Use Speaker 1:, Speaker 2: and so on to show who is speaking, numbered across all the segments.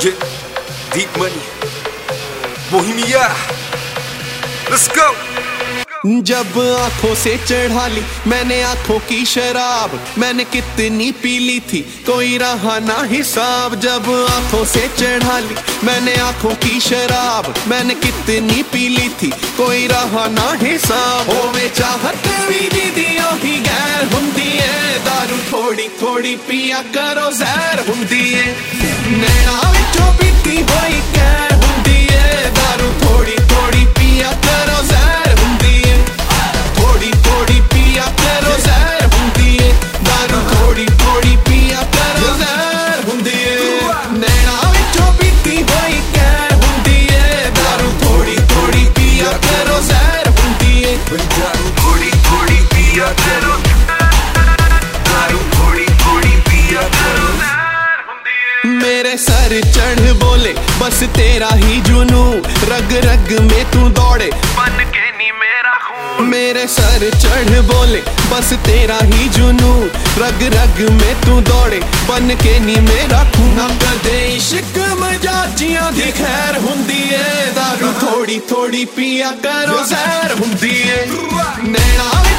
Speaker 1: Yeah, deep money. Bohemia. Let's go.
Speaker 2: जब आँखों से चढ़ा ली मैंने आँखों की शराब मैंने कितनी पी ली थी कोई रहा ना हिसाब जब आँखों से चढ़ा ली मैंने आँखों की शराब मैंने कितनी पी ली थी कोई रहा ना हिसाब होवे चाहत भी दीदियों ही गैर हुंदी है दारू थोड़ी थोड़ी पिया करो जहर हुंदी है नैना थोड़ी थोड़ी पिया करो। दारू थोड़ी थोड़ी पिया करो। मेरे सर चढ़ बोले बस तेरा ही जुनू। रग रग में तू दौड़े।
Speaker 3: बन के नी मेरा खून।
Speaker 2: मेरे सर चढ़ बोले बस तेरा ही जुनू। रग रग में तू दौड़े बन के नी मेरा खूना। कदे इश्क मजाजियाँ दी खैर हुंदी है। दारू थोड़ी थोड़ी पिया करो जहर हुंदी है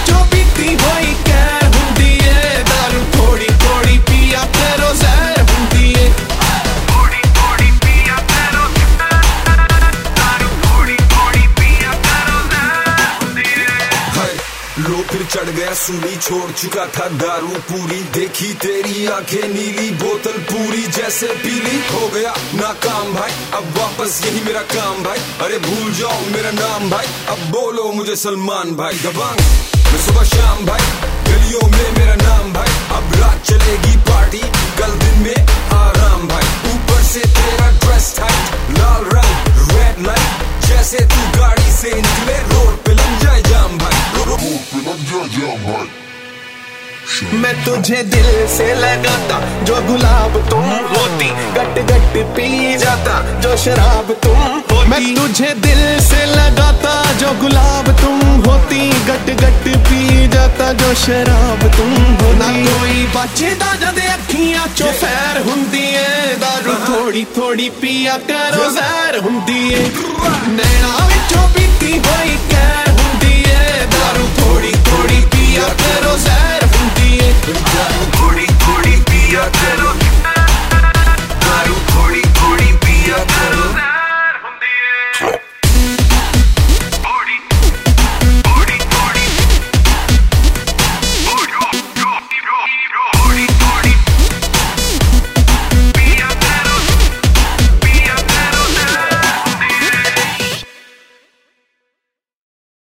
Speaker 1: लो, फिर चढ़ गया सूली, छोड़ चुका था दारू पूरी। देखी तेरी आँखें नीली, बोतल पूरी जैसे पीली। हो गया नाकाम भाई, अब वापस यही मेरा काम भाई। अरे भूल जाओ मेरा नाम भाई, अब बोलो मुझे सलमान भाई। दबांग, मैं सुबह शाम भाई, गलियों में मेरा नाम भाई। अब रात चलेगी पार्टी, कल दिन में आराम भाई। ऊपर से तेरा ड्रेस टाइट लाल रंग रेड लाइट जैसे तू गाड़ी से निकले, रोड पे लग जाए जाम भाई।
Speaker 2: मैं तुझे दिल से लगाता, जो गुलाब तुम होती, गट गट पी जाता, जो शराब तुम होती। मैं तुझे दिल से लगाता, जो गुलाब तुम होती, गट गट पी जाता, जो शराब तुम हो ना कोई बचदा जद अखियाँ चो फैर हुंदी है दारू थोड़ी थोड़ी पिया करो, जहर हुंदी है नैना विचों पीती होई कैर